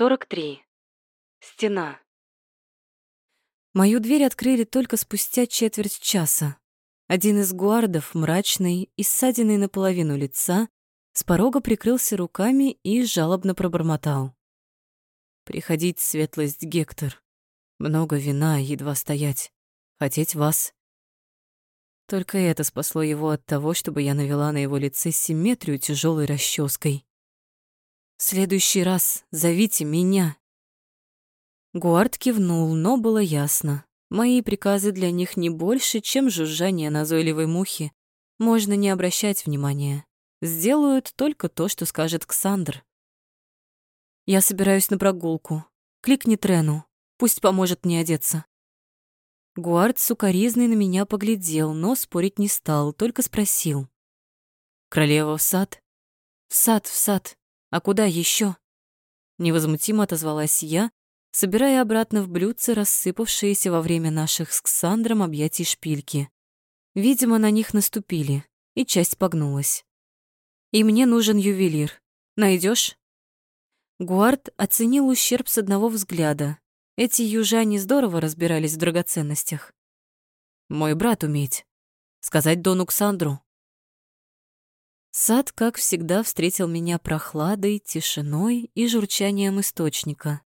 43. Стена. Мою дверь открыли только спустя четверть часа. Один из гуардов, мрачный и ссадиной наполовину лица, с порога прикрылся руками и жалобно пробормотал. «Приходить, светлость Гектор. Много вина, едва стоять. Хотеть вас». Только это спасло его от того, чтобы я навела на его лице симметрию тяжелой расческой. «В следующий раз зовите меня». Гуард кивнул, но было ясно. Мои приказы для них не больше, чем жужжание назойливой мухи. Можно не обращать внимания. Сделают только то, что скажет Ксандр. Я собираюсь на прогулку. Кликни Трену. Пусть поможет мне одеться. Гуард сукоризный на меня поглядел, но спорить не стал, только спросил. «Королева в сад?» «В сад, в сад. А куда еще? Невозмутимо отозвалась я, собирая обратно в блюдце рассыпавшиеся во время наших с Ксандром объятий шпильки. Видимо, на них наступили, и часть погнулась. «И мне нужен ювелир. Найдешь? Гуард оценил ущерб с одного взгляда. Эти южане здорово разбирались в драгоценностях. «Мой брат уметь. Сказать Дону Ксандру». Сад, как всегда, встретил меня прохладой, тишиной и журчанием источника.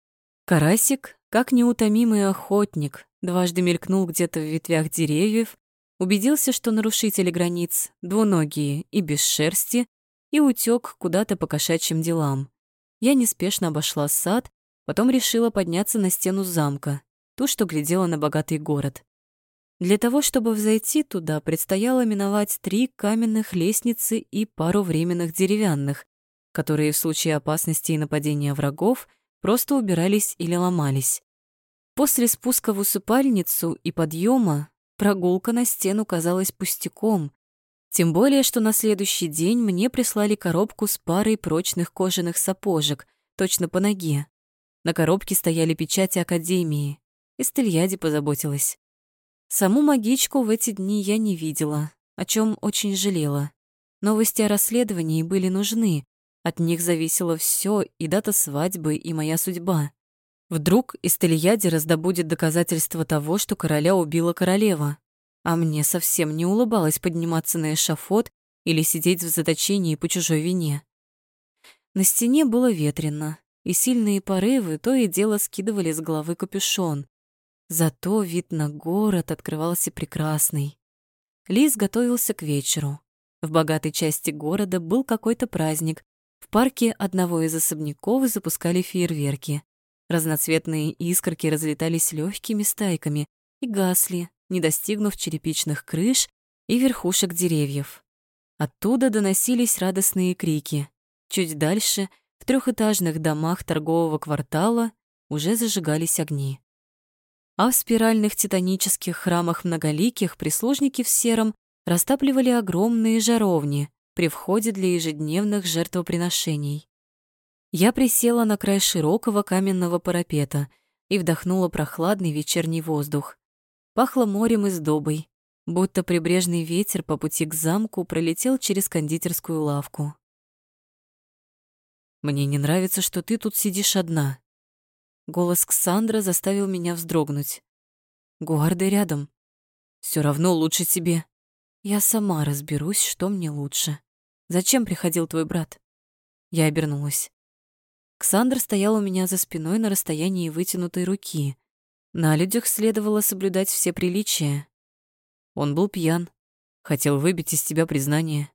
Карасик, как неутомимый охотник, дважды мелькнул где-то в ветвях деревьев, убедился, что нарушители границ двуногие и без шерсти, и утек куда-то по кошачьим делам. Я неспешно обошла сад, потом решила подняться на стену замка, ту, что глядела на богатый город. Для того, чтобы взойти туда, предстояло миновать три каменных лестницы и пару временных деревянных, которые в случае опасности и нападения врагов просто убирались или ломались. После спуска в усыпальницу и подъема прогулка на стену казалась пустяком, тем более, что на следующий день мне прислали коробку с парой прочных кожаных сапожек, точно по ноге. На коробке стояли печати Академии. Эстельяди позаботилась. Саму магичку в эти дни я не видела, о чем очень жалела. Новости о расследовании были нужны. От них зависело все и дата свадьбы, и моя судьба. Вдруг Истельяди раздобудет доказательства того, что короля убила королева. А мне совсем не улыбалось подниматься на эшафот или сидеть в заточении по чужой вине. На стене было ветрено, и сильные порывы то и дело скидывали с головы капюшон. Зато вид на город открывался прекрасный. Лис готовился к вечеру. В богатой части города был какой-то праздник. В парке одного из особняков запускали фейерверки. Разноцветные искорки разлетались легкими стайками и гасли, не достигнув черепичных крыш и верхушек деревьев. Оттуда доносились радостные крики. Чуть дальше, в трехэтажных домах торгового квартала, уже зажигались огни а в спиральных титанических храмах многоликих прислужники в сером растапливали огромные жаровни при входе для ежедневных жертвоприношений. Я присела на край широкого каменного парапета и вдохнула прохладный вечерний воздух. Пахло морем и сдобой, будто прибрежный ветер по пути к замку пролетел через кондитерскую лавку. «Мне не нравится, что ты тут сидишь одна», Голос Ксандра заставил меня вздрогнуть. Гуарды рядом. Все равно лучше тебе. Я сама разберусь, что мне лучше. Зачем приходил твой брат? Я обернулась. Ксандр стоял у меня за спиной на расстоянии вытянутой руки. На людях следовало соблюдать все приличия. Он был пьян, хотел выбить из тебя признание.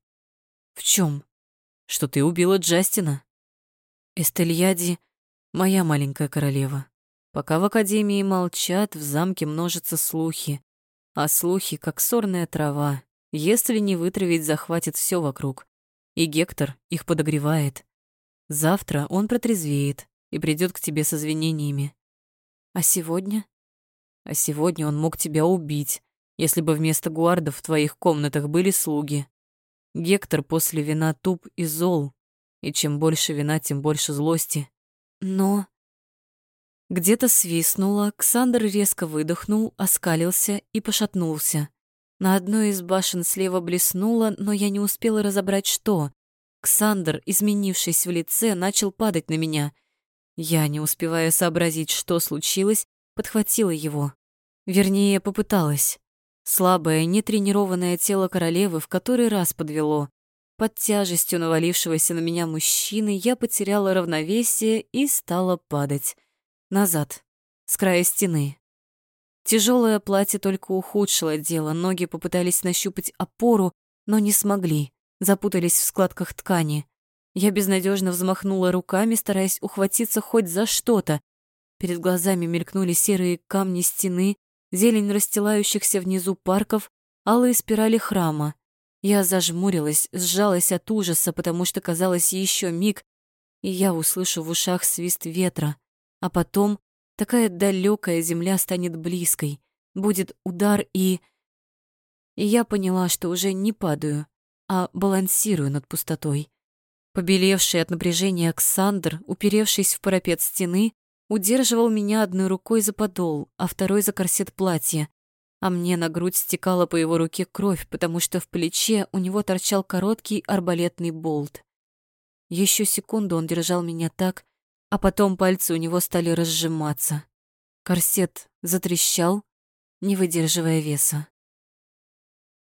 В чем? Что ты убила Джастина. Эстельяди моя маленькая королева. Пока в Академии молчат, в замке множатся слухи. А слухи, как сорная трава, если не вытравить, захватит все вокруг. И Гектор их подогревает. Завтра он протрезвеет и придет к тебе со извинениями. А сегодня? А сегодня он мог тебя убить, если бы вместо гуардов в твоих комнатах были слуги. Гектор после вина туп и зол, и чем больше вина, тем больше злости. Но... Где-то свистнуло, Ксандр резко выдохнул, оскалился и пошатнулся. На одной из башен слева блеснуло, но я не успела разобрать, что. Ксандр, изменившись в лице, начал падать на меня. Я, не успевая сообразить, что случилось, подхватила его. Вернее, попыталась. Слабое, нетренированное тело королевы в который раз подвело. Под тяжестью навалившегося на меня мужчины я потеряла равновесие и стала падать. Назад, с края стены. Тяжелое платье только ухудшило дело, ноги попытались нащупать опору, но не смогли, запутались в складках ткани. Я безнадежно взмахнула руками, стараясь ухватиться хоть за что-то. Перед глазами мелькнули серые камни стены, зелень расстилающихся внизу парков, алые спирали храма. Я зажмурилась, сжалась от ужаса, потому что казалось еще миг, и я услышу в ушах свист ветра, а потом такая далекая земля станет близкой, будет удар и... И я поняла, что уже не падаю, а балансирую над пустотой. Побелевший от напряжения Александр, уперевшись в парапет стены, удерживал меня одной рукой за подол, а второй за корсет платья а мне на грудь стекала по его руке кровь, потому что в плече у него торчал короткий арбалетный болт. Еще секунду он держал меня так, а потом пальцы у него стали разжиматься. Корсет затрещал, не выдерживая веса.